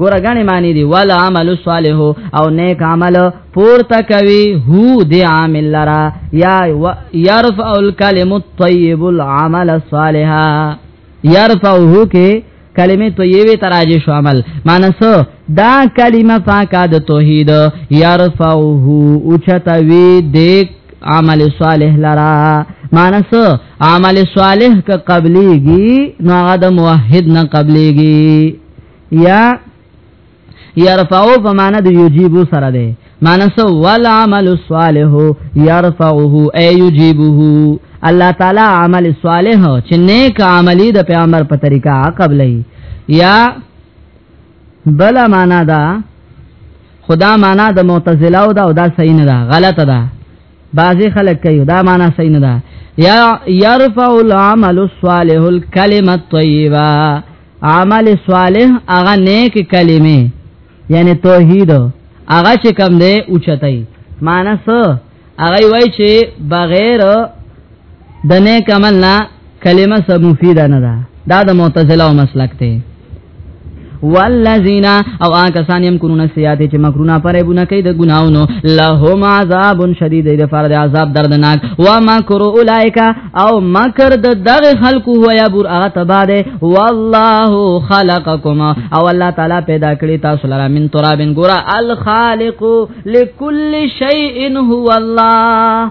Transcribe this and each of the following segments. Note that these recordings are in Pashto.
ګور غنی معنی دی ول عمل صالح او نیک عمل پورته کوي هو دی عامل لرا یا يرفع الكلم الطيب العمل الصالح يرفعه کې کلمه طیبه تراجه شو عمل مانس دا کلمه پاکه د توحید يرفعه اوچتوي دیک عمل صالح لرا مانس عمل صالح ک قبليږي نو هغه د موحد نه قبليږي یا يرفعو په معنا د یجیبو سره ده معنا سو ول عمل الصالح يرفعه اي يجيبه الله تعالی عمل صالح چې نیک عملی د پیغمبر په طریقه قبلې یا بل معنا دا خدا معنا د معتزله او دا او دا صحیح نه ده غلطه ده بعضی خلک کوي دا معنا صحیح نه ده یا يرفع العمل الصالح الكلمه الطيبه عمل صالح هغه نیک کلمه یعنی توحید هغه چې کم دی اوچتای معنی څه هغه وای چې بغیر د نیک عمل نه کلمه سب مفیده نه ده دا د معتزله او مسلک ته والذین او آکه سان یم کونو سیات چې مکرونه پرې بونه کوي د ګناونو لهم عذاب شدید د فار د عذاب دردناک و مکر اولایک او مکر د دغه خلقو هو یا بور هغه تبا ده والله خلقکم او الله تعالی پیدا کړی تاسو لرا من ترابن ګورا الخالق لكل شیء هو الله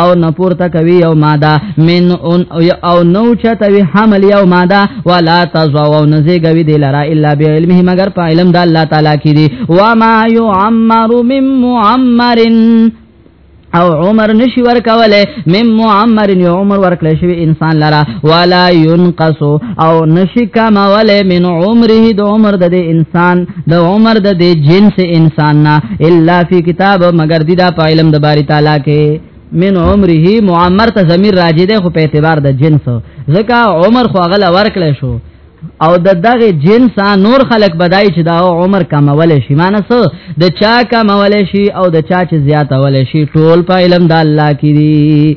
او نه پورته کوي یو ماده من اون او نو چتوي حمل یو ماده ولا تزو نزيګوي دی لرا الا بعلمه مگر په علم د الله تعالی کې دي وما يعمر من معمر او عمر نشي ورکوله مم معمر یو عمر ورکړی شوی انسان لرا ولا ينقص او نشي کموله من عمره د عمر د انسان د عمر د دې جنس انسان نه الا فی کتاب مگر دی دا په علم د باری تعالی کې من عمره معمر ته ضمیر راځي ده خو په اعتبار د جنس ځکه عمر خو غل ورکړې شو او د دغه جنس نور خلق بدای چې دا عمر کمول شي مانس د چا کمول شي او د چا چې زیاتول شي ټول په علم د الله کې دي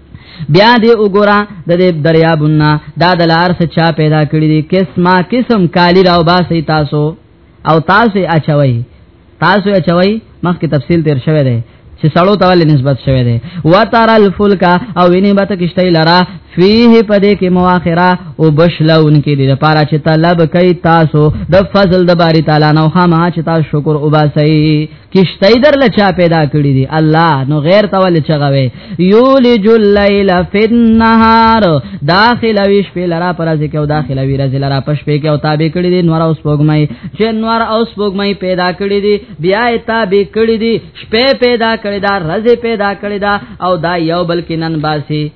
بیا دې وګوره د دې دریابونه دا د لار څخه چا پیدا کړی دي قسمه قسم کالی راو باسي تاسو او تاسو اچوي تاسو اچوي مخکې تفصیل تیر شوی دی چې سړو ته ولې نسبت شوی دی وتر الفلک او ویني بت کشته لرا فيه پدې کې مواخره او بشلون کې دي لپاره چې طلب کوي تاسو د فضل د باری تعالی نو خامہ چې تاسو شکر وباسئ کشته در لچا پیدا کړی دی الله نو غیر تول چغوي یولج الليل فی النهار داخل ویش په لرا پر ځکه او داخل وی رز لرا پش په کې او تابع کړی دی نور اوس پوګمای چې نور اوس پوګمای پیدا کړی دی بیا تابع کړی دی شپه پیدا کړی دا رز پیدا کړی دا او دا یو بلکې نن باسي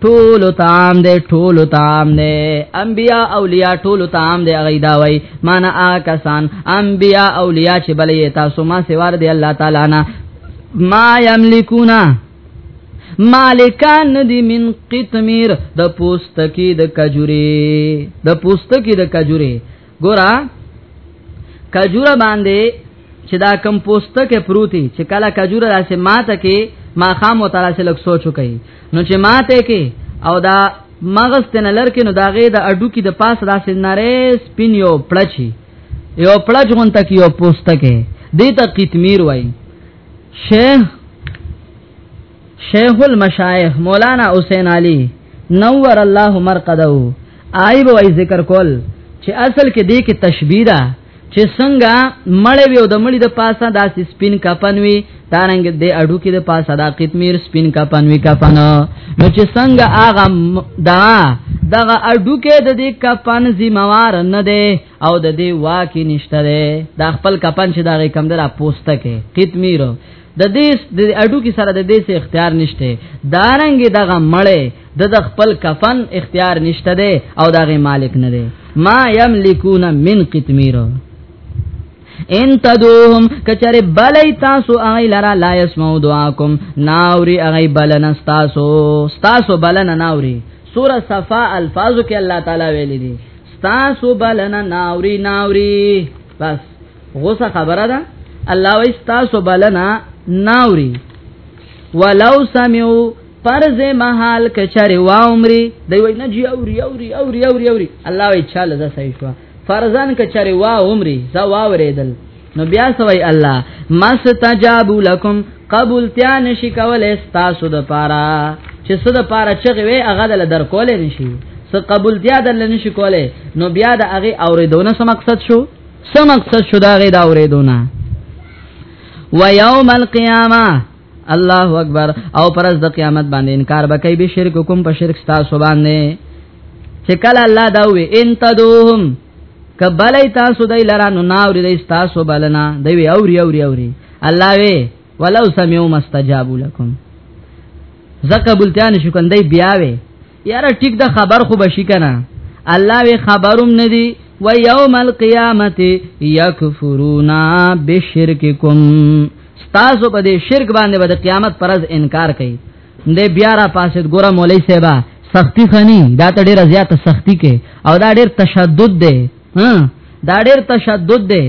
ټول تام دې ټول تام دې انبیا اولیاء ټول تام دې غیدا وای معنا آکسان انبیا اولیاء چې بلې تاسو ما سیوار دې الله تعالی نه ما یملکونا مالکان ندی من قطمیر د پوستکی د کجوری د پوستکی د کجوری ګورا کجوره باندې چې دا کم پوسټه کې پروتي چې کله کجوره راسه ماته کې ما خام وتعالى سره لک سوچو کوي نو چې ماته کې او دا مغز تن لرکې نو داغه د اډو کې د پاس راسه نری سپین یو پړچی یو پړچ غون تک یو پوسټه کې دې ته قتمیر وای شیخ شیخ المشایخ مولانا حسین علی نور الله مرقده آی به وای ذکر کول چې اصل کې دې کې تشبیه ده چې څنګه مړ وي او د مړي د پاسه داسې سپین کپن وي تارنګ دې اډو کې د پاسه دا قطمیر سپین کپن وي کپن نو چې څنګه هغه دا دغه اډو کې د دې کپن ذمہوار نه دی او د دې واکې نشته ده دا خپل کپن چې دا کم درا پوسټه کې قطمیر د دې د اډو کې سره د دې څه اختیار نشته دارنګ دغه مړې د د خپل کفن اختیار نشته ده او دغه مالک نه ده ما یملکون من قطمیر ان تدوهم کچره بلای تاسو آی لرا لا یسمعو دعاکم ناوری آی بلنا ستاسو ستاسو بلنا ناوری سوره صفا الفاظو کې الله تعالی ویلي دي تاسو بلنه ناوري ناوري بس غوسه خبره ده الله وي تاسو بلنه ناوري ولو سمعوا فرض محال کچره و عمرې دی وای نه جی اوري اوري اوري اوري اوري الله وی چاله زسای شو فرزان کچری وا عمرې ز واوریدل نو بیا سوی الله مستجاب لكم قبول تیا نشی کولای تاسو د پاره چې څه د پاره چغه وي هغه دل در کولای نشي څه قبول تیا دل نشي کولای نو بیا د هغه اوریدونه سم مقصد شو سم مقصد شو دا غي دا اوریدونه و یوم القیامه الله اکبر او پرز د قیامت باندې انکار بکای به شرک کوم په شرک ستا سو باندې چې کله الله دا وی ان تدوهم کبلای تاسو دای لرا نو ناوري دای تاسو بلنا دوی اوري اوري اوري الله وی ولو سمعوا مستجابوا لكم زکه بلتان شو کندای بیا وی یاره ټیک د خبر خو بشی کنه الله وی خبروم ندی و یوم القیامت یکفرون بشرککم تاسو په دې شرک باندې به د قیامت پرز انکار کوي د بیا را پاسید ګوره مولوی صاحب سختی خنی دا ته ډیره زیاته سختی کې او دا ډیر تشدد دی ها دا ډیر تشدد دی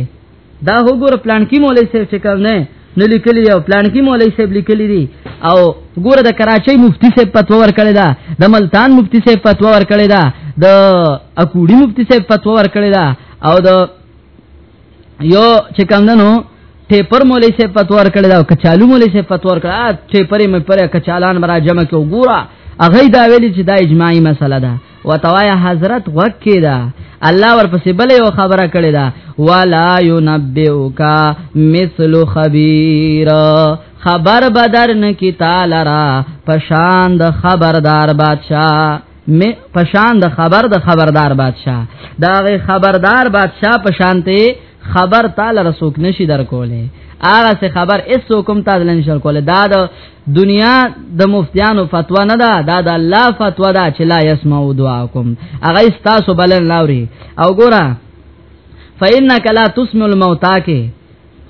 دا وګوره پلان کې مولوی صاحب چې کوم نه نو لیکلی او پلان کې مولوی صاحب لیکلی دي او ګوره د کراچۍ مفتی صاحب فتوا ورکړی دا د ملتان مفتی صاحب فتوا ورکړی دا د اکوړي مفتی صاحب فتوا ورکړی دا او د یو چې کوم نه نو ټیپر مولوی صاحب فتوا ورکړی دا کچالو مولوی صاحب فتوا ورکړی ټیپرې مې پرې کچالان مرا جمع کې وګوره اغه دا ویلي چې دا اجماعي مسله ده وتوایا حضرت وک کیدا الله ورپسې بل یو خبره کړې ده ولا ينبئک مثل خبير خبر بدر نه کی تعالی را پشان د خبردار بادشاہ می پشان د خبر د خبردار بادشاہ دا غي خبردار بادشاہ پشانته خبر تعالی رسوک نشي در کوله هغه څه خبر اس حکم تعالی نشي در کوله دا د دنیا د مفتیانو فتوا نه ده دا د الله فتوا ده چې لا يسمعوا دعاکم اغه استاسو بلل لاوري او ګورا فإنك لا تسمع الموتى کې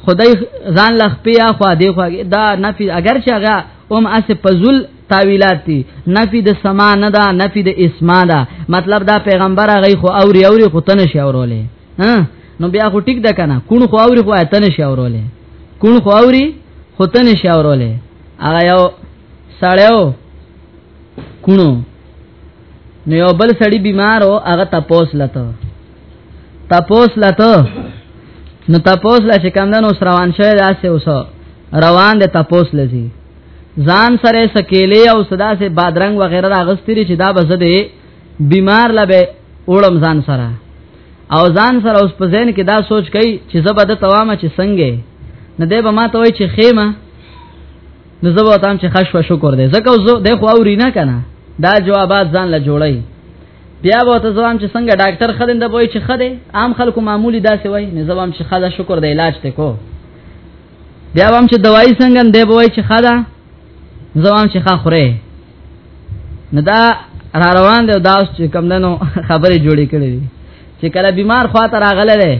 خدای ځان لخ پیا خو دی خو دا نفي اگر چې هغه هم اس پزول تاویلات دي نفي د سما نه ده نفي د اسما ده مطلب دا پیغمبر هغه خو اوري اوري خو تنه شي اورولې ها نو بیا خو ټیک ده کنه کون خو اوري خو اتنه شي اورولې کون خو اوري خو ته نشي اورولې هغه یو سړیو کونو نو یو بل سړی بیمارو هغه تپوس لته تپوس لته نو تپوس لا چې کم دنو روان شوی داسې اوسه روان د تپوس لذي ځان سره سکیلې او صدا سه بادرنګ وغیرہ راغستري چې دا بزده بیمار لبه اولم ځان سره او ځان سره اوس په ذهن کې دا سوچ کوي چې زبر د توامه چې څنګه نه دی به ما ته وای چې خیمه نو زبر تام چې خش و شکر دی زکه زه د خو اوري نه کنه دا جوابات ځان له جوړی بیا به ته زوام چې څنګه ډاکټر خدند بوي چې خده عام خلکو معمولی داسې وای نه زوام چې خدا شکر د علاج ته کو بیا هم چې دوايي څنګه دی بوي چې خدا زوام چې ښه خوره نو دا را روان دی دا اوس چې کم دنو خبرې جوړې کړې دي چې کله بیمار خواته راغله ده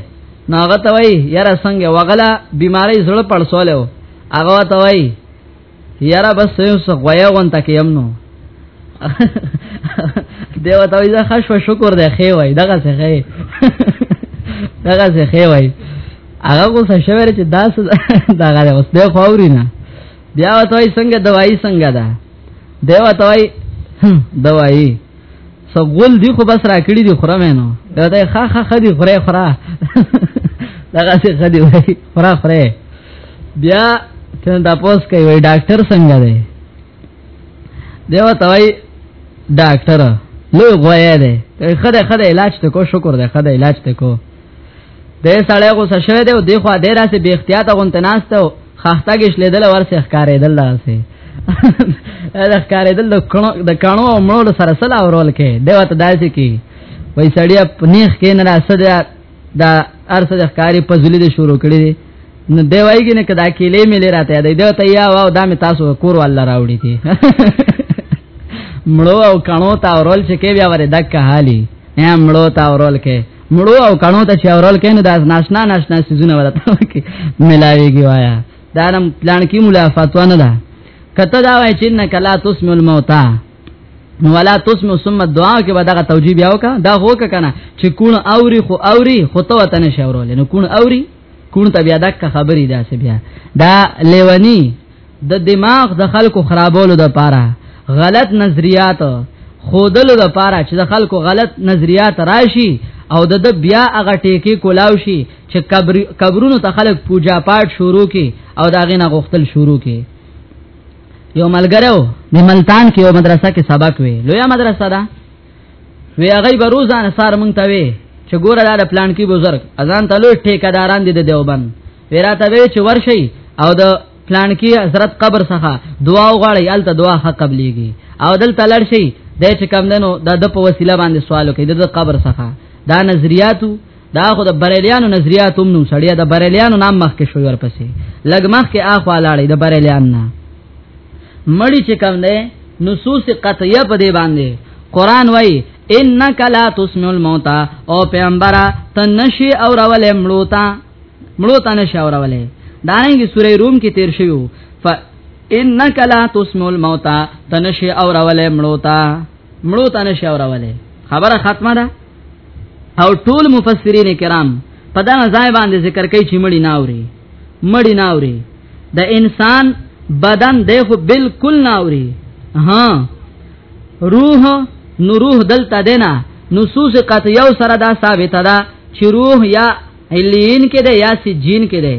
نو هغه ته وای یاره څنګه وغله بیماری زړه پړسولیو هغه ته وای یاره بس یو څه غویا غون تک یم نو دیو ته وای ښه شو شکر دی خې وای دغه څه خې دغه څه خې وای هغه کو څه شوی چې داس دغه اوس دی خوري نه بیا وتوي څنګه دوايي څنګه ده دی وتوي دوايي سو غول دی خو بس را کړی دی خره مې نو دا ته خا خا خدي خره خره دغه څه خدي وای خره خره بیا ته دا پوس کوي وای ډاکټر څنګه دی دی وتوي ډاکټر لوی غویا دی خدای خدای علاج ته کو شکر دی خدای علاج ته کو د سړی غوسه شوه دی او دی خو د راسه به احتیاط غونته ناشته او خاصه کې شلیدل ورسه ښکارې دل لاسه دا ښکارې دل د کانو او مړو سره سلا ورول کې دی وته داسې کې وای سړی په نیخ کې نه راسه دا ارسه د ښکاری په زلی د شروع کړی دی نو دی وایي نه کدا کېلې ملي راته دی دا ته یا واو دا می تاسو کور الله راوړی دی مړو او کانو تا ورول چې کې بیا ور دک حالي یا مړو تا ورول کې مړو او کڼو ته چې اورل کینو داس ناشنا ناشنا سيزونه ورته کې ملاويږي وایا دا نم پلان کې مولا فتوا نه ده کته دا وای چې نه کلا تسم الموتى ولا تسم ثم دعا کې به دغه توجیه بیا وکا دا هوک کنه چې کون اوري خو اوري خو ته وته نشورول نو کون اوري کون ته بیا دک خبرې دا سه بیا دا لیونی د دماغ د خلکو خرابولو د پاره غلط نظریات خودلو د پاره چې د خلکو غلط نظریات راشي او د د بیا هغه ټیکې کولاو شي چې قبر قبرونو ته خلک پوجا پاټ شروع کی او دا غینه غختل شروع کی یو ملګرو د ملتان کې یو مدرسه کې سبق وی لویا مدرسه ده نو هغه به روزانه سار مونږ ته وي چې ګوره دا پلان کې بزرګ اذان ته لوی ټیکداران دي د دیوبند ویراته وی چې ورشي او د پلان کې حضرت قبر څخه دعا وغواړي الته دعا حق قبليږي او دلته لړ شي د چې کم دنو د د په وسیله باندې سوال کوي د قبر څخه دا نظریاتو دا خو د بریلیانو نظریات هم نو سړیا د بریلیانو نام مخ کې شو ورپسې لګ مخ کې اخوا لاړې د بریلیان نه مړی چې کوم دی نصوص قطعیه په دی باندې قران وای انک لا تسمع الموت او پیغمبره تنشی اور اولې مړوتا مړوتا نشی اور اولې دانګي سورې روم کې تیر شوی ف انک لا تسمع الموت تنشی اور اولې مړوتا مړوتا نشی اور اولې خبره ختمه ده او ټول مفسرین کرام په دا ځای باندې ذکر کوي چې مړی ناوري مړی ناوري د انسان بدن دی خو بالکل ناوري ها روح نو روح دلته دینا نصوص قطعیو سره دا ثابت ده چې روح یا علین کې ده یا سجین کې ده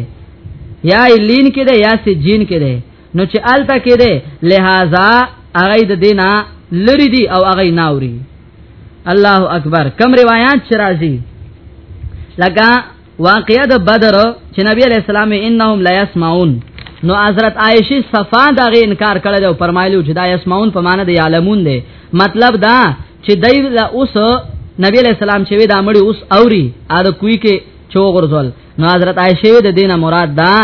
یا علین کې ده یا سجین کې ده نو چې الته کې ده لہذا هغه د دینا لری دی او هغه ناوري الله اکبر کم روایت چې راځي لکه واقعیا د بدر چې نبی علی السلام انهم لا يسمعون نو حضرت عائشه صفا دا غي انکار کړل او فرمایلو چې دا يسمعون په معنی د عالمون دی مطلب دا چې دای لا اوس نبی علیہ السلام چې وی دا مړی اوس اوري ا د کوی کې چوغورځول نو حضرت عائشه د دینه مراد دا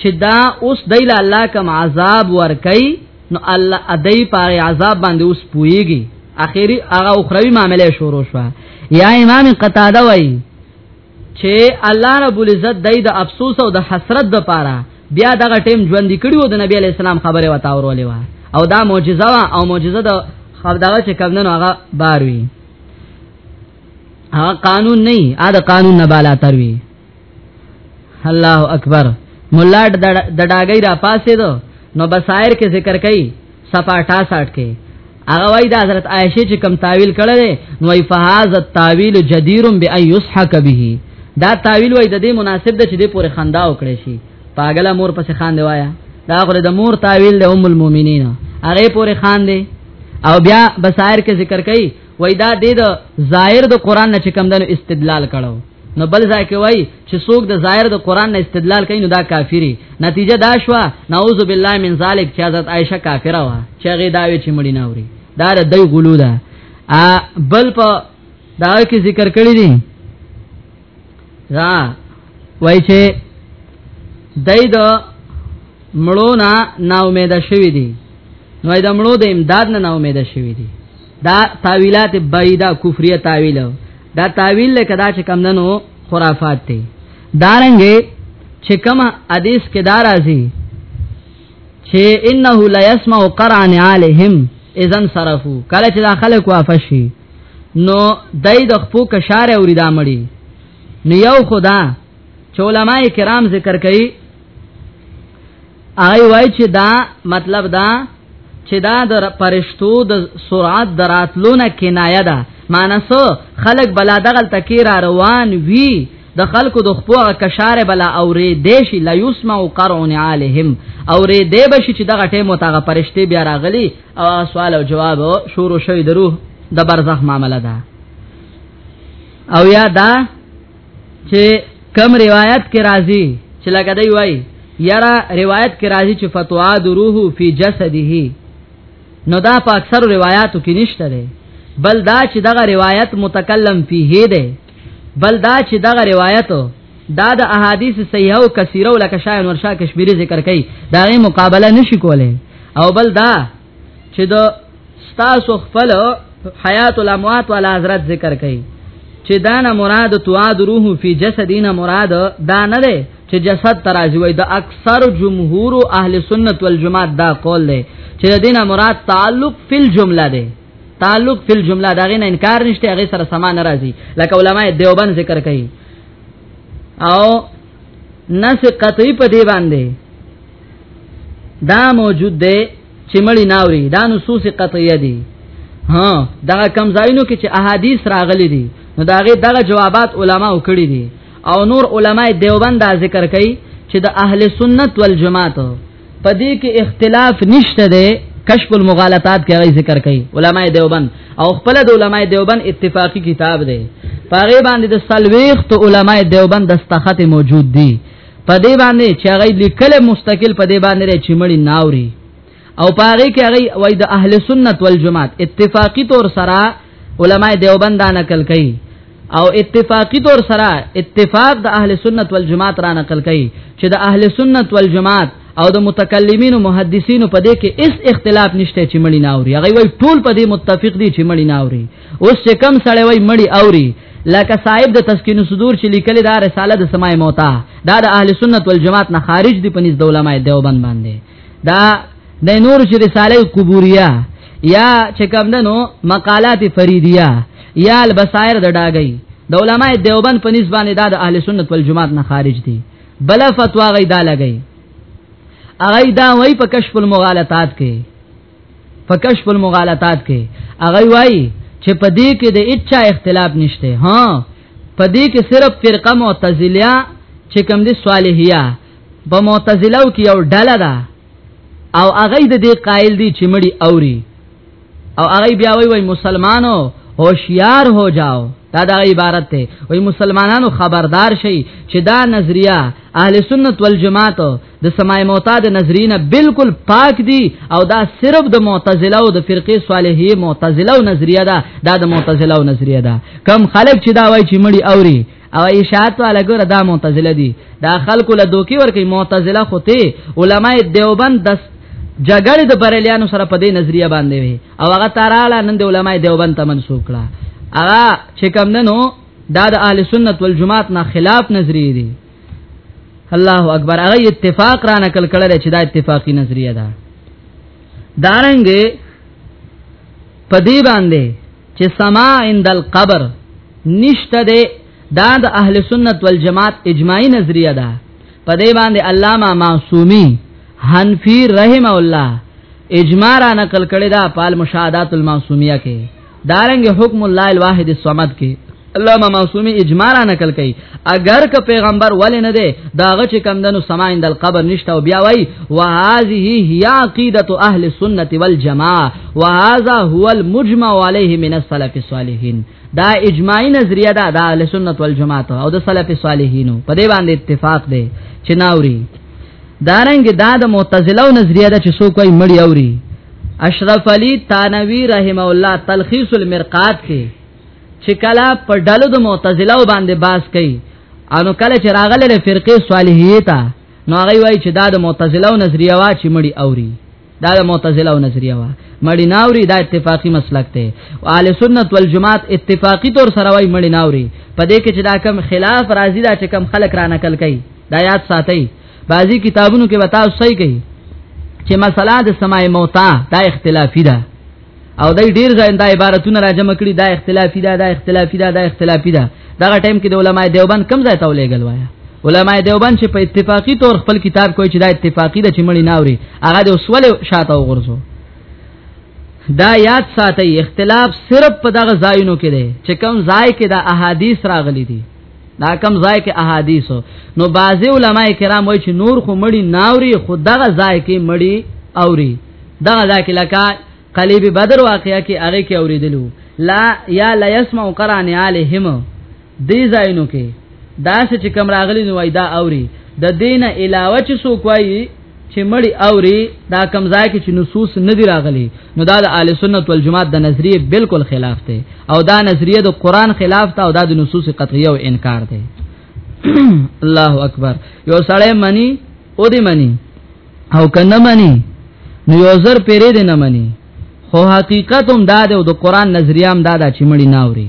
چې دا اوس دی له الله کوم عذاب ور کوي نو الله ادی پاره عذاب باندې اوس پويږي اخیری هغه اخروی معاملې شروع شو یا امام قتاده وای چې الله رب العزت دای د افسوس او د حسرت د پاره بیا دغه ټیم ژوند کړیو د نبی علی السلام خبره وتا ورولې وا او دا معجزه وا او معجزه د خدای چې کمنن هغه باروي هغه قانون نه ا د قانون نه بالا تروي الله اکبر مولا د ډاګی را پاسې دو نو بصائر کې ذکر کړي صفه 68 کې هغه وای د حضرت عائشه چې کم تعویل کړل نو ای فهاز التاویل جدیر بان یسحق به دا تعویل وای د دې مناسب د چې د پورې خندا وکړي شي پاګلا مور پسې خان دی وایا دا خو د مور تعویل د ام المؤمنین هغه پورې خان دی او بیا بصائر کې ذکر کړي وای دا د ظاهر د قران نه چې کم دنو استدلال کړو نو بل ځای کې وای چې څوک د ظاهر د قران نه استدلال کوي نو دا کافری نتیجه دا شو نعوذ بالله من ذلک چې حضرت عائشه کافره و چې غي دا وی چې مړی نه اوري دا د دوی غلو ده ا بل په دا کې ذکر کړی دي را وای چې دای د مړو نه نا امید شوی دي نو د مړو د امداد نه نا امید شوی دي دا تاویلات بعیده کفریه تاویل دا تاویل لکه دا چې کم دنو خرافات ته دارنګې چې کما حدیث کې دار راځي چې انه لا يسمع قران عليهم اذا صرفو کله چې داخله کو افشي نو دای د خپو کشار اوري دامړي نو یو خدا چې علماء کرام ذکر کوي آی وای چې دا مطلب دا چې دا د پرشتو د سرعت دراتلونه کنایه ده مانس خلق بلا دغل تکیر روان وی د خلکو د خپو کشاره بلا اورې دیشی لا یسمع قرعن علیهم اورې دی بشي چې دغه ټیم وتاغه پرشتي بیا راغلی او سوال او جواب شروع شوی درو د برزخ معاملې ده او یا دا چې کم روایت کې راځي چې لکه دی وای یرا روایت کې راځي چې فتوا دروه فی جسده نو دا په اکثر روایتو کې نشته ده بل دا چې دغه روایت متکلم فيه ده بل دا چې دغه روایت دا د احادیث صحیحه او کثیره لکه شای انور شاه کشمیری ذکر کوي دا غي مقابله نشي کوله او بل دا چې د ستاسو خپل حیات الاموات والا حضرت ذکر کوي چې دا نه مراد تواد روح فی جسدین مراد دا نه ده چې جسد ترازی وای د اکثر جمهور اهل سنت والجماعت دا قول دی چې د دینه مراد تعلق فی الجمله ده تعلق فی الجمله دا غینه انکار نشته هغه سره سما ناراضی لکه علماء دیوبند ذکر کوي او نس قطعی په دی باندې دا موجود دی چې مړی ناوري دا نصوص قطعیه دي ها دا کم ځایونو کې چې احادیث راغلي دي نو داغه دغه جوابات علما وکړي دي او نور علما دیوبند دا ذکر کوي چې د اهل سنت والجماعت پدې کې اختلاف نشته دی کشف المغالطات کې غي ذکر کوي علما دیوبند او خپل د علما دیوبند اتفاقی کتاب دی پاره باندې د سلويخت علما دیوبند دستخط موجود دی په دې باندې چې هغه لیکل مستقل په دې باندې چې مړی ناوري او پاره کې هغه وای د اهل سنت والجماعت اتفاقی طور سره علماء دیوبند دا نقل کوي او اتفاقی طور سره اتفاق د اهل سنت والجماعت را نقل کوي چې د اهل سنت والجماعت او د متکلمین او محدثین په دې کې اس اختلاف نشته چې مړی نه اوري هغه وای ټول په دې متفق دي چې مړی نه اوري اوس چې کم سړی وای مړی اوري لکه صاحب د تسکین صدور چې لیکل دا رساله د سماع موتا دا د اهل سنت والجماعت نه خارج دي په نس د علماء دیوبند باندې دا د نور چې رساله قبوریه یا چې کوم دنو مقالات فریدیه یا البصائر د ډاګي د علماء دیوبند په نسبت دا د اهل سنت والجماعت نه خارج دي بل فتوا غي دا لګي اغه دا وای په کشف المغالطات کې په کشف المغالطات کې اغه وای چې په دې کې د اچا اختلاف نشته ها په دې کې صرف فرقه معتزله چې کوم دي صالحیه په معتزله کې یو ډله ده او هغه د دې قائل دي چې مړي اوري او هغه بیا وایي وای مسلمانو هوشیار هو جاو دا د عبارت ته وای مسلمانانو خبردار شي چې دا نظریه اهل سنت والجماعت د سماع معتاد نظرینه بالکل پاک دي او دا صرف د معتزله او د فرقه صالحی معتزله او نظریه ده دا د معتزله او نظریه ده کم خلک چې دا وای چې مړي اوري او اشاعت والا ګور دا معتزله دي دا خلکو له دوکي ور کوي معتزله خو ته علما دیوبند د جګړې د بریلیانو سره په دې نظریه باندې وي او هغه تاراله نن د علما دیوبند ته منسوب کړه هغه چې کم نه نو دا د اهل سنت والجماعت نه خلاف نظریه دي الله اکبر هغه اتفاق را نقل کړل چې دا اتفاقی نظریه ده دارنګ په دې باندې چې سما عند القبر نشته ده دا د اهل سنت والجماعت اجماعي نظریه ده په دې باندې علامه معصومی حنفی رحم الله اجماع را نقل کړی دا پال مشاهدات المعصومیه کې دارنګ حکم الله الواحد الصمد کې علامه معصومی اجماع را نقل کړي اگر که پیغمبر ولې نه دی داغه چې کم دنو سما اند القبر نشته او بیا وای وهذه هي عقیده اهل السنه والجماعه وهذا هو المجمع عليه من السلف الصالحين دا اجماعی نظریه ده د اهل سنت والجماعت او د سلف صالحینو په دې باندې اتفاق دی چې ناوري دارنګ دا د معتزله نظریه ده چې څوک وايي مړی اوري اشرف علی تانوی رحم الله تلخیص المرقات کې چې کله په ډلو د معتزله باندې باس کوي انو کله چې راغله له فرقه صالحیه ته نو هغه وایي چې دا د معتزله نظریه وا چې مړی اوري دا د معتزله نظریه وا مړی ناوري دا اتفاقی مسلک ته او اهل سنت والجماعت اتفاقی طور سره وایي مړی ناوري په دې کې چې دا کم خلاف راضی دا چې کم خلک را نقل کوي دا یاد ساتي بعضی کتابونو کې وتاو صحیح کوي چې مسله د سماع موتا دا اختلافي ده او دای ډیر ځای دا عبارتونه راجمع کړي دا اختلافي دا دا اختلافي دا دا اختلافي دا دغه ټایم کې د علماء دیوبند کم ځای ته ولېګل وایا علماء دیوبند چې په اتفاقی طور خپل کتاب کوي چې دا اتفاقی ده چې مړی ناوري هغه د وسول شاته وغورځو دا یاد ساتي اختلاف صرف په دغه ځایونو کې دی چې کم ځای کې د احادیث راغلي دي دا کم ځای کې احادیث نو بعضی علما کرام وایي چې نور خو مړی ناوري خو دغه ځای کې مړی اوري دغه ځای کې لکه قلیب بدر واقعیا کې هغه کې اوریدلو لا یا لا يسمع قران عليهم دې ځایونو کې دا چې کوم راغلي نو وای دا اوري د دین علاوه چې سو کوي چې مړی اوري دا کم ځای کې چې نصوص نه دی راغلي نو دا د اهل سنت والجماعت د نظریه بالکل خلاف دی او دا نظریه د قران خلاف ده او دا د نصوص قطعیه او انکار دی الله اکبر یو سړی منی او دی منی او کنه منی نو یو زر پیری دی نه منی خو حقیقت هم دا دی او د قران نظریه هم دا ده چې مړی نه اوري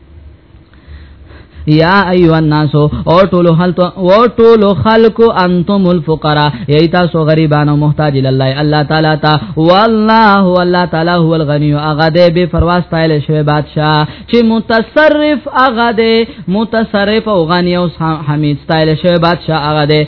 یا ایو الناس او ټول خلق او ټول خلق انتم الفقراء یی تاسو غریبان او محتاج لله الله تعالی تا والله والله تعالی هو الغنی اغه دې به فرواز پایل شوی بادشاہ چې متصرف اغه دې متصرف او غنی او حمید پایل شوی بادشاہ اغه دې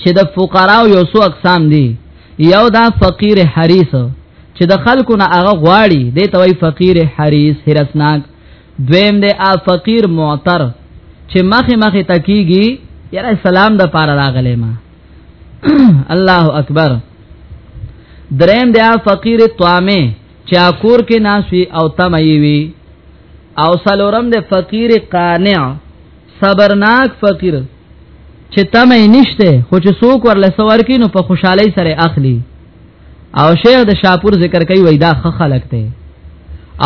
چې د فقراو یو څو اقسام دي یو دا فقیر حریص چې د خلکو نه هغه غواړي د توي فقیر حریص هرسناک دویم دی ا فقیر معتر چې مخه مخه تکیږي یاره سلام د پاره راغلی ما الله اکبر دریم دی ا فقیر طامه چې اکور کې ناشوي او تمایوي او سلورم دی فقیر قانع صبرناک فقیر چې تمه نشته خو چې څوک ورله سوار کین نو په خوشحالي سره اخلي او شیخ د شاپور ذکر کوي وای دا خلق ته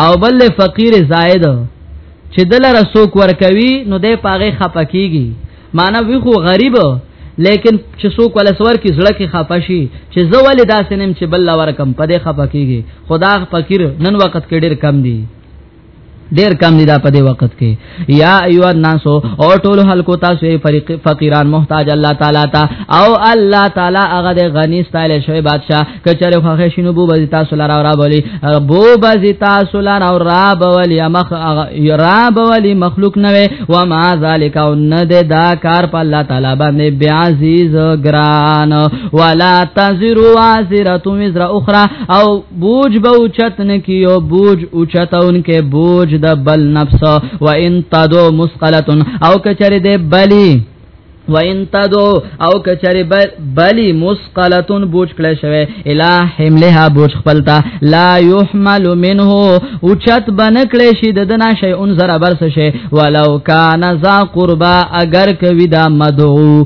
او بل فقیر زائد چې دل رسوک ور کوي نو د پاغه خپکیږي معنی وی خو غریب لیکن چې څوک ول سور کی زړه کې خپشي چې زه ول داسې نیم چې بل ور کم پدې خپکیږي خدا فقیر نن وخت کې ډیر کم دی ډیر کم دي دا په دې وخت کې یا ایو الناس او ټول خلکو تاسو فریق فقیران محتاج الله تعالی ته او الله تعالی هغه د غنی ستایل شوی بادشاہ کچره خوښ شنو بو بزی تاسو لاره را بولی بو بزی تاسو لاره او را بولی مخ را بولی مخلوق نه و ما ذالک او نه دا کار په الله تعالی باندې بیا عزیز ګران ولا تزروا وازره وزر اخرى او بوج به اوچت نکی او بوج اوچتون کې بوج د بل نفس و ان تدو مسقلتن او کچری د بلی و ان تدو او کچری بلی مسقلتن بوج کله شوی الا حملها بوج خپلتا لا يحمل منه اوچت بنکړې شي د دنا شی ان زرا برس شي ولو کان ذا قربا اگر کوي دا مدعو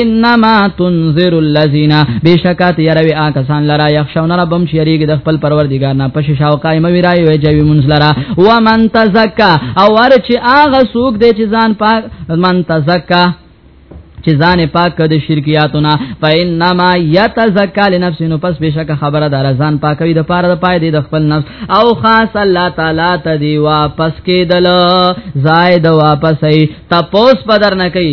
انما تنذر الذين بشکات يروي آکسان لرا يخشون ربهم شريک د خپل پروردگار نه پښه شاو قائم وي راي وي جوي منز لرا ومن تزکا او ور چې آغه سوق دي چې ځان پاک من تزکا چې ځان پاک کړي شرکیاتونه فینما یتزکا لنفس نو پس بشک خبره دار ځان پاکوي د پاره د پای دی د خپل نفس او خاص الله تعالی ته دی واپس کېدل زائد واپس ای تپوس پدر نه کوي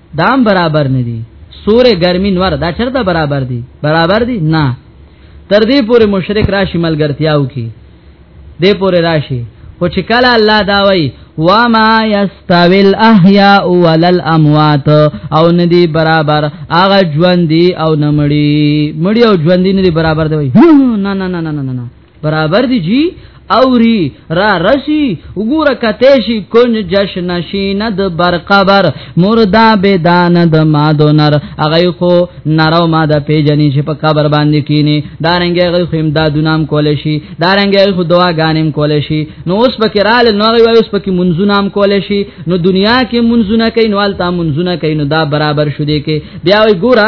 دام برابر نه دي سورې ګرمي نور دا چرته برابر دي برابر دي نه تر دې پورې مشرک راشي ملګرتیاو کې دې پورې راشي خو چې کله الله دا وایي وا ما یستوی الاحیاء ولل اموات او ندی برابر هغه ژوند دی او نمړی مړی او ژوند دی ندی برابر دی نه نه نه نه نه برابر دي جی اوری را رسی وګوره کته شي کون جشن شین د برقبر مردا بدان د مادو نر اغه خو نرو ما د پیجنې چې په قبر باندې کینی دارنګ غي خو امدادو نام کول شي دارنګ غي خو دعا غانم کول شي نو اوس پکې رال نو غي اوس پکې منځو نام کول شي نو دنیا کې منځونه کوي نو التا منځونه کوي نو دا برابر شو دي کې بیا وي ګوره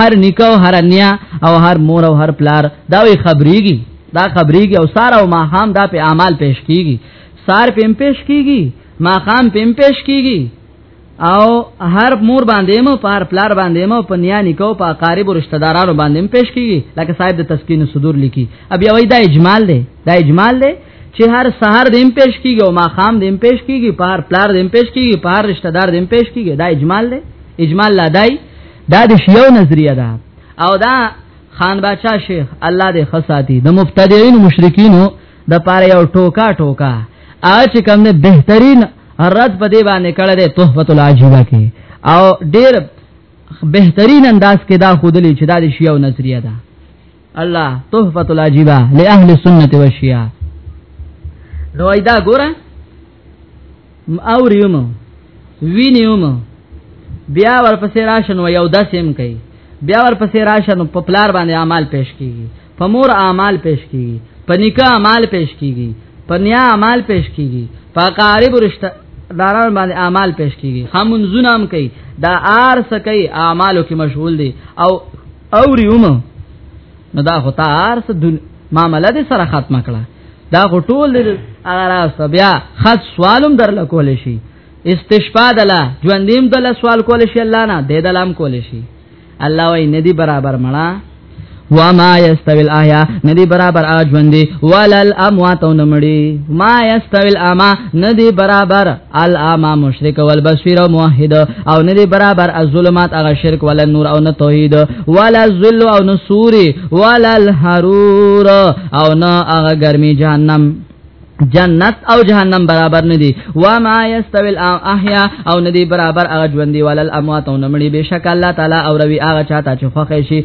هر نکاو هر نیا او هر مور او هر پلار دا وی خبرېږي دا خبرېږي او سار او ماخام دا په اعمال پیش کیږي سار پم پیش کیږي ماخام پم پیش کیږي او هر مور باندې مو په هر پلار باندې مو په نیا نکاو په قارب رشتہ دارانو باندې پیش کیږي لکه صاحب د تسکین صدور لیکي ابي وای دا اجمال دی دا اجمال دی چې هر سحر دیم پیش کیږي او ما خام دیم پیش کیږي پار پلار دیم پیش کیږي پار رشتہ دار دیم پیش کیږي دا اجمال دی اجمال لا دای دا د شیو نظریه ده او دا خان بادشاہ شیخ الله دې خصاتی د مبتدیین مشرکینو د پاره یو ټوکا ټوکا اچ کم نه بهترین رد په دی باندې کړه دې تحفۃ العاجبہ کې او ډیر بهترین انداز کې دا خودلی چې دا د شیو نظریه ده الله تحفۃ العجیبہ لاهل السنت والشیعه نو ایدا ګوره اوریوم وینیوم بیا ورپسې راشن و یو داسم کوي بیا ورپسې راشن په پلار باندې اعمال پیش کیږي په مور اعمال پیش کیږي په نکاح اعمال پیش کیږي په نیا اعمال پیش کیږي په قارب رشتہ داران باندې اعمال پیش کیږي خامنزونه هم کوي دا آر سکه اعمالو کې مشغول دي او اوري اوم نو دا خو تار څه دن معاملې دې سره ختم کړه دا خو ټول دې هغه راست بیا خاص سوالم در لکول شي استشفاء دلا ژوندیم دلا سوال کول شي الله نه دې دلام کول شي الله وای ندی برابر مړه وما يستوي الاحياء ندي برابر اجوندي ولا الاموات نمړي ما يستوي الاما ندي برابر الاما مشرک والبصير او موحد او نه دی برابر الظلمات هغه شرک ولا نور او نه توحید ولا ذل او نه سوري ولا الحرور او نه هغه ګرمي جهنم جنت او جهنم برابر ندي و ما يستوي الاحياء او ندي برابر هغه ژوندۍ ولل اموات او نمړي بشک الله تعالی او روي هغه چاته چې خوښ شي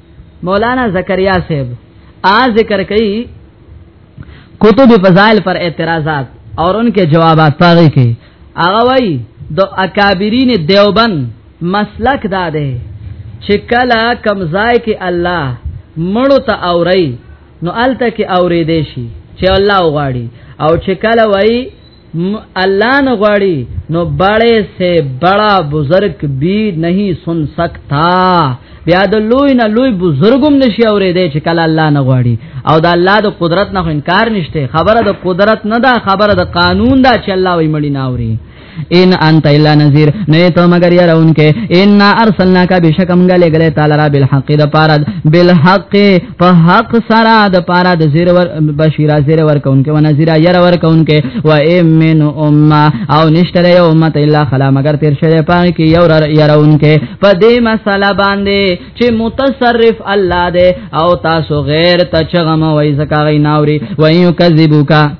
مولانا زکریا صاحب آ ذکر کئی کتب فضائل پر اعتراضات اور ان کے جوابات پاگئی کی اغوی دو اکابرین دیوبند مسلک دا دے چکلا کمزای کی اللہ مړو ته اوري نو الته کې اورې دی شي چې الله وغواړي او چې کله وای الله نه غواړي نو بڑے سے بڑا بزرگ بھی نہیں سن سکتا بیا د لوی نه لوی بزرګم نشي اورې دی چې کله الله نه غواړي او د الله د قدرت نه انکار نشته خبره د قدرت نه ده خبره د قانون ده چې الله وي مړی نه اوري ان انت الا نذير نه ته مگر يرونکه ان ارسلناک بشکم غلې غلې تعالی را بالحق د پاره بالحق په حق سره د پارا د زیر ور بشیرا زیر ور کونکي و نذیر ير ور کونکي و امن امه او نشتره یو امت الا خلا مگر تیر شوی پای کې یو يرونکي په دې مسله باندې چې متصرف الله دې او تاسو غیر ته چغم وای زکا غي ناوري و یو کذبوکا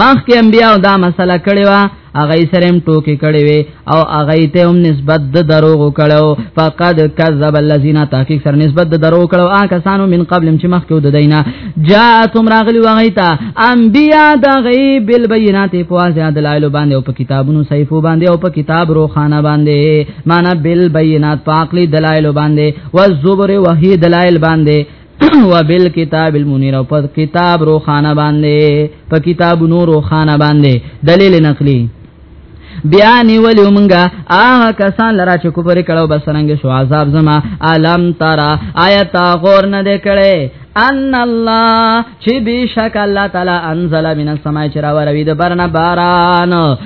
مخ کې انبیا دا مسله کړي وا اغه سره هم ټوکی کړي وي او اغه ته هم نسبت د دروغ کړو فقد کذب الذين تحقیق سره نسبت د دروغ کړو آ کسانو من قبل چې مخ کې د دینه جاءتم راغلی وغیتا انبیا د غیب بالبينات په واسه دلایل باندې او په کتابونو صحیفو باندې او په کتاب روخانه باندې معنا بالبينات په عقلي دلایل باندې و زبر وحی دلایل باندې وبال کتاب المنیر او په کتاب روخانه باندې په کتاب نور روخانه باندې دلیل نقلی بیا نیولیو منګه آه کسان لرا چې کوپر کړو بسرنګ شو عذاب زما علم ترا آیت غور نه دکړې ان الله چې بشک الله تعالی انزل من السماء چراوروي د برنا باران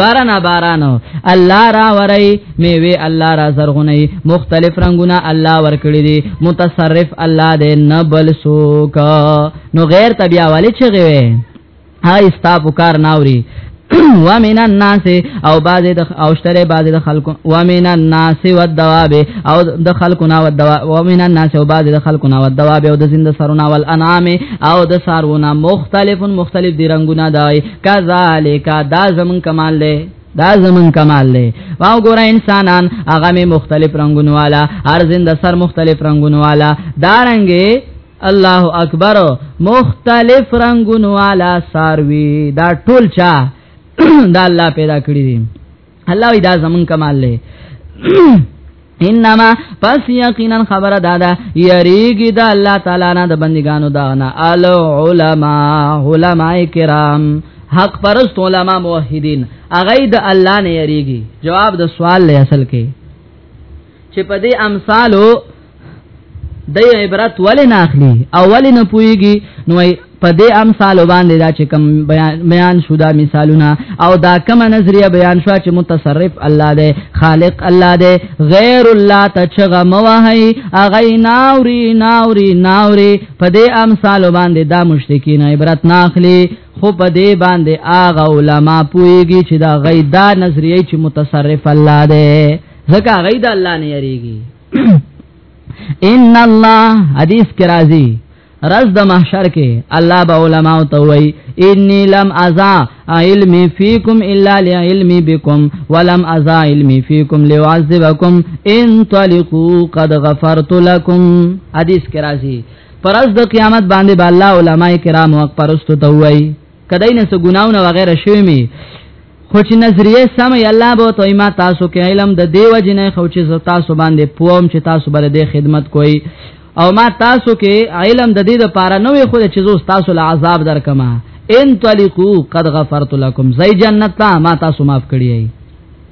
بارنا بارانو الله را ورای میوه الله را زرغونی مختلف رنگونه الله ورکړي دي متصرف الله دې نه بل سوک نو غیر طبيعه والے چغوي ها استا پکار ناوري ومن الناس او بعض د اوشتره بعض د خلکو ومن الناس والدواب او د خلکو نا والدواب ومن الناس او بعض د خلکو نا والدواب او د زنده سرونه والانعام او د سارونه مختلف مختلف دی رنگونه دای کذالک دا زمون کمال له دا زمون کمال له واو ګور انسانان هغه می مختلف رنگونو والا هر زنده سر مختلف رنگونو والا دارنګي الله اکبر مختلف رنگونو والا ساروی دا ټول چا دا الله پیدا کړی دي الله وی دا زمون کمال له انما پس یقینا خبر دادا یریږي د الله تعالی نه د بندګانو دا نه ال علماء علماء کرام حق پرست علماء موحدین اغه د الله نه یریږي جواب د سوال له اصل کې چې په دې امثالو د عبرت ولې نه اخلي او ولې نه پويږي نو په دې امثال باندې دا چې کم بیان بیان شو دا مثالونه او دا کم نظریه بیان شو چې متصرف الله دی خالق الله دی غیر الله تچغه موهي اغه ناوري ناوري ناوري په دې امثال باندې دا مشرکین عبرت ناخلي خو په دې باندې اغه علما پويږي چې دا غیدا نظریه چې متصرف الله دی ځکه هغه د الله نه یریږي ان الله حدیث کې راځي رز د محشر کې الله به علما او ته وای انی لم ازا علم فیکم الا لعلم بكم ولم ازا علم فیکم لعذبکم انطلقوا قد غفرت لكم حدیث کې راځي پرز د قیامت باندې به الله علما کرام او پرستو ته وای کدی نه سو ګناونه وغیرہ شوی می خو چې نظریه سم ای الله به تو ما تاسو کې علم د دیو جنې خو چې زو تاسو باندې پوم چې تاسو بر دې خدمت کوی او ما تاسو کې علم د دې لپاره نوې خو چې زو تاسو له عذاب درکما ان طلقو قد غفرت لكم زي جنت ما تاسو معاف کړی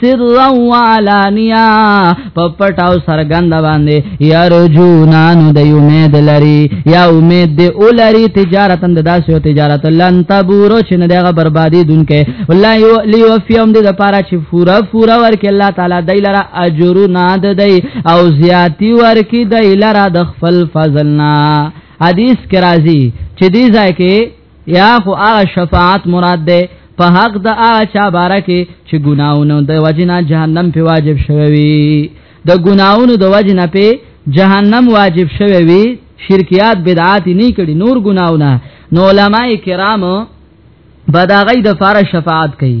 سرا وعلانیا په پټاو سرګند باندې یارجونا نو د امید لري یا امید دی اولری تجارت اند داسو تجارت لن تبورو چې نه دغه بربادي دونکې والله یو لیوفیهم د لپاره چې فورا فورا ورکه الله تعالی دای لره اجر نه ددی او زیاتی ورکه دای لره د خپل فضلنا حدیث کې راځي چې دې ځای کې یا خو هغه شفاعت مراد ده په حق د هغه چا بارکه چې ګناونه د وجنه جهنم په واجب شوی وي د ګناونو د وجنه په جهنم واجب شوی وي شرکیات بدعات نه کړي نور ګناونه نو علماي کرام بداغي د فار شفاعت کوي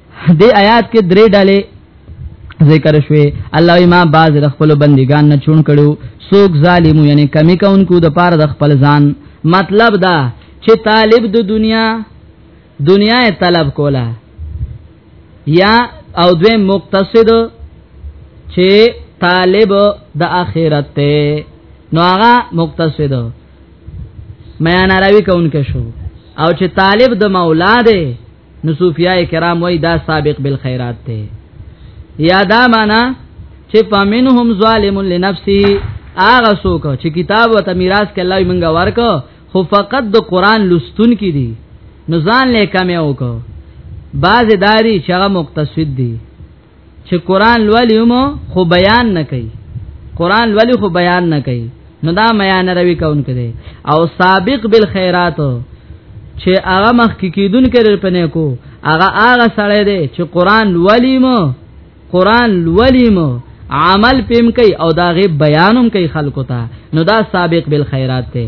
دې آیات کې درې ډلې ذکر شوی الله ما باز د خپل بندگان نه چون کړو سوک ظالم یعنی کمی کونکو د پاره د خپل ځان مطلب دا چې طالب د دنیا دنیا طلب کولا یا او دوی مقتصد چې طالب د اخرت ته نو هغه مقتصد میان راوی کونکو شو او چې طالب د مولا دی نو صوفیاء کرام وای دا سابق بالخيرات ته یا دا معنا چې فمنهم ظالم لنفسه هغه څوک چې کتاب او میراث کې الله منګه ورک خو فقط د قران لستون کې دي نو ځان له کمه وکړه باز داری چې هغه مقتصد دي چې قران لولي مو خو بیان نه کوي قران لولي خو بیان نه کوي نو دا میان روي کون کړي او سابق بالخيرات چې هغه مخ کې کیدون کړي پنه کو هغه هغه سړی دی چې قران لولي مو قران لولي مو عمل پم کوي او دا غي بیانوم کوي خلکو ته نو دا سابق بالخيرات دی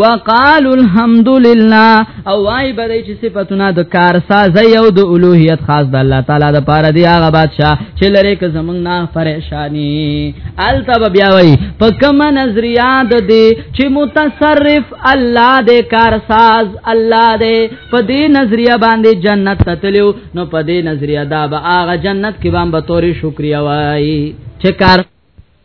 وقالو الحمد لله او وای بده چې صفاتونه د کار ساز یو د اولوہیت خاص د الله تعالی د پاره دی هغه بادشاہ چې لری که زمنګ نه پریشانی التب بیا وای په کوم نظریه د دی چې متصرف الله د کار ساز الله دی په دې نظریه باندې جنت تتلو نو په دې نظریه دا به هغه جنت کې باندې توري شکریا وای چې کار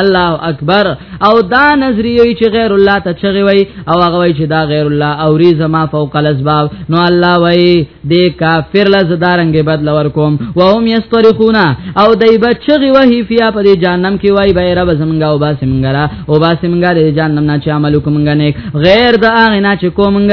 الله اکبر او دا نظریه چې غیر الله ته چغي وای او هغه وای چې دا غیر الله او ری زما فوق الاسباب نو الله وای دې کافر لز دارنګ بدل ورکوم و هم یسترخون او دای بچغي وای فیا په دې جهنم کې وای به رب زمنګا او باسمنګرا او باسمنګا دې جهنم نه چې عمل کومنګ نه غیر دا نه چې کومنګ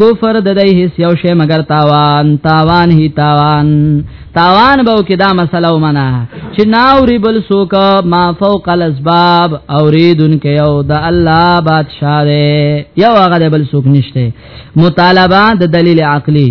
کفر د دې هیڅ یو شی مگر تاوان تاوان هی تاوان تاوان به کې دا مسله ومنه چې ناوري بل سوک ما فوق الاسباب اوریدن کې یو د الله بادشاہ دی یو هغه بل سوک نشته مطالبه د دلیل عقلی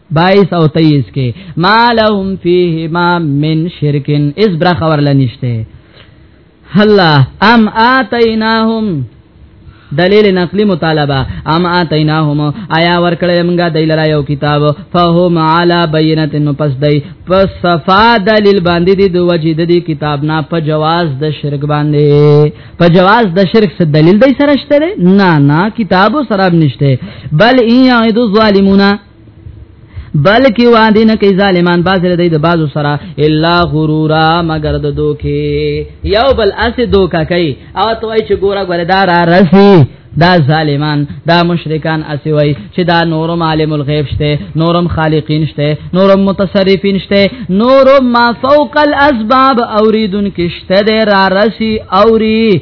22 او 23 کې ما لهم فيه ما من شرکن اس برا خبر لنشته الله ام اتیناهم دلیل نقلی مطالبه ام اتیناهم آیا ورکړل موږ دایلرا یو کتاب فهم علی بینت نو پس دای پس صفا دلیل باندې دی د وجید دی کتاب نه په جواز د شرک باندې په جواز د شرک څخه دلیل دی سره شته نه نه کتابو سره نشته بل ان یعد الظالمون بلکی وادی نه کوي ظالمان باز له د بازو سره الا غرورا مگر د دوکي یو بل اس دوکا کوي او توای چې ګوره ګوره دار رسی دا ظالمان دا مشرکان اسوي چې دا نورم عالم الغیب شته نورم خالقین شته نورم متصرفین شته نورم ما فوق الاسباب اوریدن کشته را رسی اوری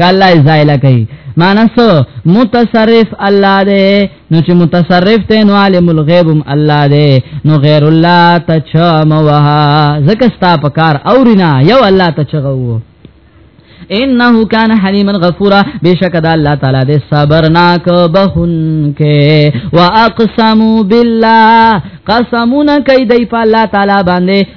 کله زایل کوي مانس متصرف الله دې نو چې متصرف ته نو عالم الغیب الله دې نو غیر الله تچم وه زکه ستا په کار اورینا یو الله تچغو انه کان حلیما غفورا بشک د الله تعالی دې صبرناک بهونکې واقسموا بالله قسمونه کوي دی په الله تعالی باندې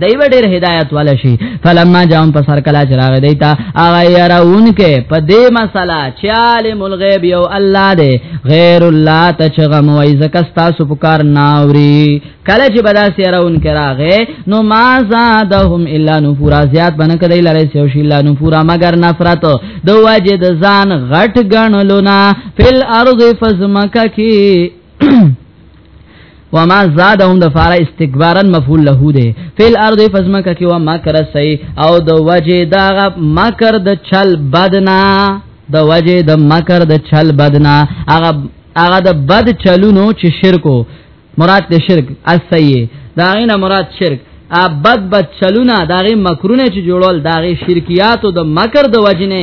دای و ډیر هدایت والا شي فلما جام په سر کلا چراغ دی تا اغه يرون کې په دې مسله چاله ملغیب یو الله دی غیر الله تچغم وای زکستا سپکار ناوري کله چې بدا سیرون کراغه نو ما زادهم الا نفورا زیات بن کړي لره سو شي الا نفورا مگر نفرت د واجد ځان غټ غنلونا فل ارض فزمکه کی وما زادهم د فار استکبارا مفعول له ده فل ارض فزمک کی و مکر سی او د وجه دا مکر د چل بدنا د وجه د مکر د چل بدنا هغه هغه د بد چلونو چې شرکو مراد د شرک اسی دا غینه مراد شرک ا بد بد چلونه دا غی مکرونه چې جوړول دا غی شرکیات او د مکر د وجنه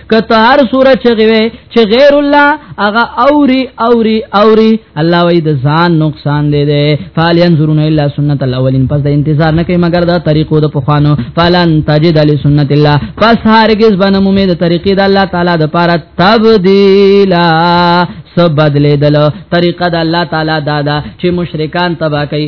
کته هر سوره چغوي چې غیر الله هغه اوري اوري اوري الله وای د ځان نقصان دی دی فالین زرون الا سنت الاولین پس د انتظار نه کوي مگر دا طریقو د پخوانو فلن تجد لسنت الله پس هرگز بنم امید طریقې د الله تعالی د پاره تبدیلا سب بدلیدل طریقه د الله تعالی دادا چې مشرکان تبا کوي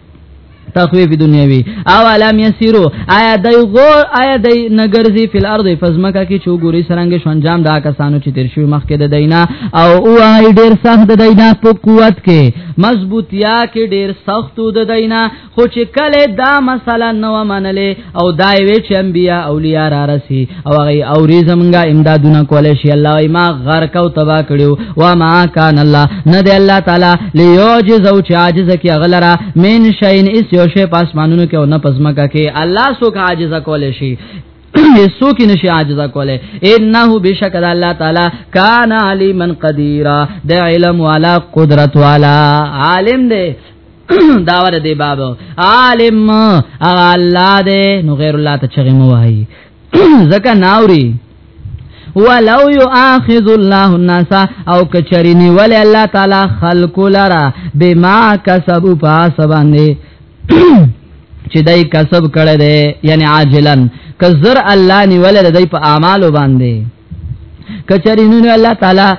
تخویف دنیوی او علام یسیرو آیا دای غور آیا دای نګرزی فل ارض فزمکا کی چو ګوری سرنګ شو انجام دا کسانو چې تیر شوی مخکې د دینا او او آی ډیر سخت د دینا په قوت کې مضبوطیا کې ډیر سخت د دینا خو چې کله دا مسله نو منلې او دای وی چې انبیا اولیاء را رسی او هغه او ریزمنګا امدادونه کولای شي الله ما غرق او تبا کړو و ما کان الله نه دی الله تعالی لیوجز او چې عاجز کی غلرا مین شین اس یو شی پاسمانونو کې او نه پزماکه کې الله سو کا عاجز کولای شي سو کې نشي عاجز کوله انه بشک الله تعالی کان علیمن قدیر د علم والا قدرت والا عالم دی داور دی باب عالم الله دې نو غیر الله ته چغې مو وایي زکه ناوري ولو یؤاخذ الله الناس او کچرینی ول الله تعالی خلق لرا بما کسبوا فاسبانه چې دای کسب کړه دې یعنی عاجلن کزر الله نیول دې په اعمالو باندې کچرینو الله تعالی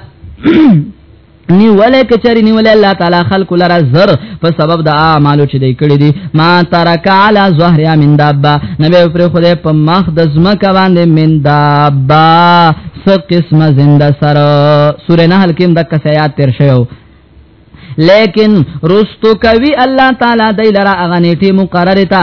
نیولې کچری نیولې الله تعالی خلق لرا زر په سبب د اعمالو چې دی کړی دي ما ترک علی ظهریا من دابا نبی پر خدای په مخ د زمکه باندې من دابا څه قسمه زنده سره سورې نحل کې د کسیات تیر شوی لیکن رستو کوي الله تعالی دای لرا اغه نیټه مقرره تا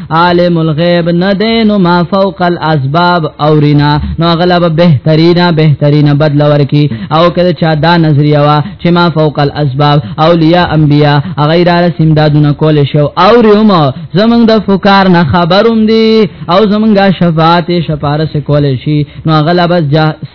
عالم الغیب نه دینو ما فوق الاسباب اورینا نو غلب بهترینا بهترینا بدل ورکی او کله چا دا نظریه وا چې ما فوق الاسباب اولیاء انبیاء غیر رسم دادونه کول شو او ریوم زمنګ د فکار نه خبروم دی او زمنګا شفاعت شفارس کول شي نو غلب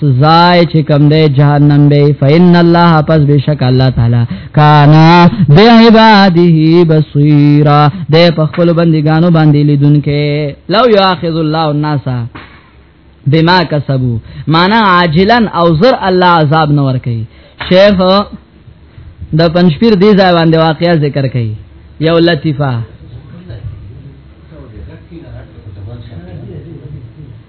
سزا چې کم دی جهنم به فین الله پس بشک الله تعالی کانا بی عباده بصیرا دے پخپل بندگانو باندې لیدونکې لو یاخذ الله الناس بما کسبو معنا عاجلا او زر الله عذاب نور کوي شیخ د پنځپیر دی ځای باندې واقعیا ذکر کوي یو لطیفه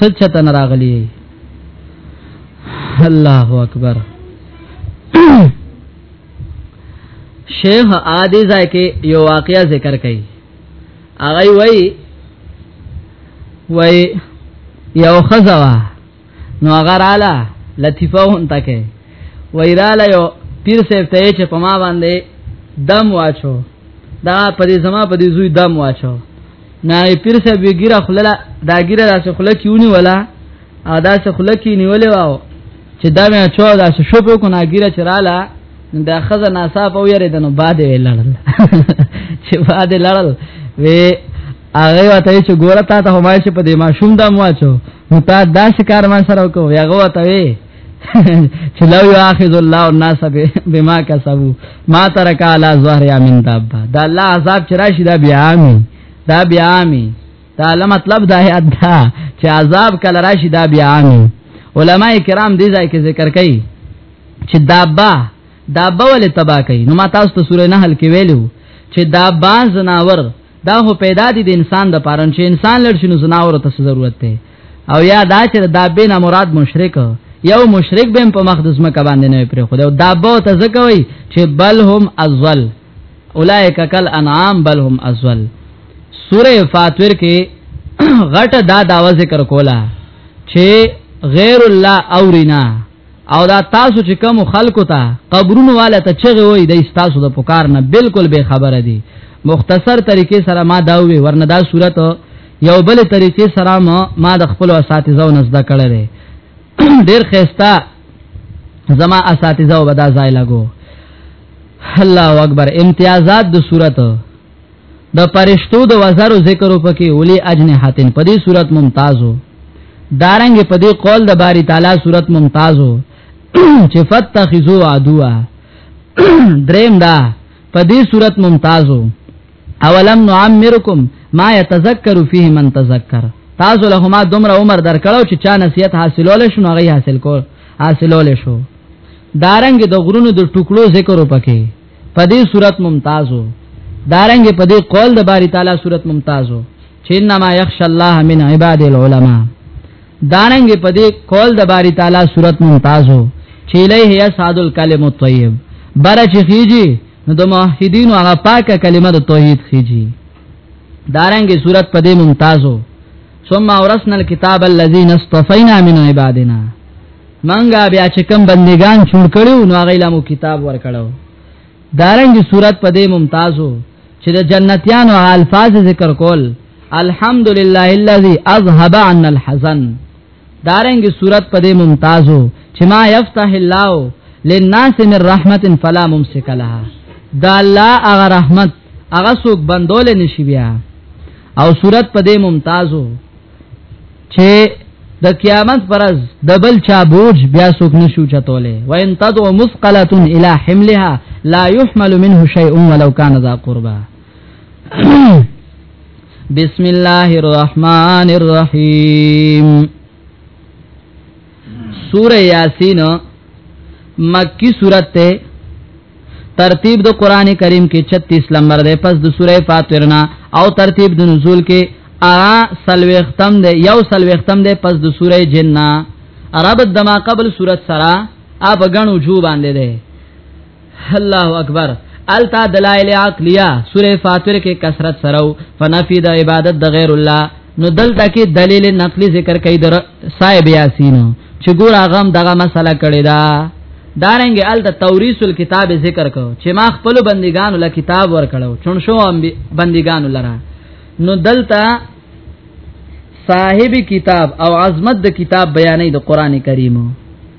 سچته نه راغلی الله اکبر شیخ عادی ځای کې یو واقعیا ذکر کړي هغه وای وای یو خزوا نو هغه رااله لطیفه هم تکه وای رااله یو پیر سیف ته چې په ما باندې دم واچو دا پدې زما پدې زوی دم واچو نه پیر صاحب ګیره خللا دا ګیره داسې خله کیونی ولا او داسې خله کی نیولې واو چې دا مې چو داسې شو په کو نه ګیره چراله دا خزه ناصاف او یری دنو باد لړل چې باد لړل وی هغه وته چې ګوره تا ته همایشه په دې ما شوم دا مواچو نو تا دا شکار ما سره وکړ هغه وته چې لو یاخذ الله الناس بما کسبوا ما ترک علی ظهرها من دابه دا الله عذاب چې راشي دا بیا عامي دا بیا عامي دا مطلب دا هي ادا چې عذاب کله راشي دا بیا عامي علما کرام دې ځای کې ذکر کوي چې دابا دابا ولې تبا کوي نو ما تاسو ته سورې نحل کې ویلو چې دابا زناور دا هو پیدا دي د انسان د پاره چې انسان لړ شنو زناور ته ضرورت دی او یا دا چې دا بین مراد مشرک یو مشرک بیم په مقدس مکه باندې نه پر خو دا بو ته زکوي چې بل هم ازل اولائک کل انعام بل هم ازل سوره فاتور کې غټه دا داوا ذکر کولا چې غیر الله اورینا او دا تاسو چې کوم خلکو ته قبرونو والا ته چغه وای د تاسو د پکار نه بالکل به خبره دي مختصر طریقې سره ما دا وی ورنه دا صورت یو بل طریقې سره ما ما د خپل اساتذو نزد کړل ډیر خستا زما اساتذو ودا ځای لګو الله اکبر امتیازات د صورت د پرشتو د وزارو ذکر پکې ولي اجنحاتن په دې صورت ممتازو دارنګ په دې قول د باری تعالی صورت ممتازو چې فتخذو عدوا دریم دا په دې صورت ممتازو اولم نعمرکم ما يتذكر فيه من تذكر تاسو له ما دومره عمر درکړو چې چا نصیحت حاصلول شو هغه حاصل کو حاصلول شو دارنګ د غرونو د ټوکړو ذکر وکړي په دې صورت ممتازو دارنګ په دې قول د باری تعالی صورت ممتازو چې انما یخش الله من عباد العلماء دارنګ په دې قول د باری تعالی صورت ممتازو چې الیه یصعد الکلم الطیب بر چې خيږي نو د موحدین او هغه پاکه کلمه د توحید خيږي دارنګ صورت په دې ممتازو ثم اورثنا الكتاب الذين اصطفينا من عبادنا منګه بیا چې کم بندگان چون کړو نو هغه لامو کتاب ور کړو دارنګ صورت په دې ممتازو چې د جنتیانو الفاظ ذکر کول الحمدلله الذي اذهب عنا الحزن دارنګ صورت په دې ممتازو چې ما یفتح الله للناس من رحمت فلا ممسک لها دا الله هغه رحمت هغه څوک بندول نشي بیا او صورت په دې ممتازو چې د قیامت پرز د بل چا بوج بیا سوک نشو چتوله و ان تدعو مثقله الى حملها لا يحمل منه شيء ولو كان ذا قربا بسم الله الرحمن الرحیم سوره یاسین مکی سوره ته ترتیب د قران کریم کې 36 نمبر ده پس د سوره فاطر نه او ترتیب د نزول کې ا سلوختم ده یو سلوختم ده پس د سوره جن نه عرب دما قبل سوره سرا ا بغن وجو باندې ده الله اکبر التا دلائل عقلیه سوره فاطر کې کثرت سره فنفی د عبادت د غیر الله نو دلته کې دلیل نقلی ذکر کوي در صاحب یاسین چې ګور هغه دغه مسله کړی دا دارنګ ال د توریث الكتاب ذکر کو چې ما خپل بندگانو له کتاب ور کړو چون شو بندگانو لره نو دلته صاحب کتاب او عظمت د کتاب بیانې د قران کریمو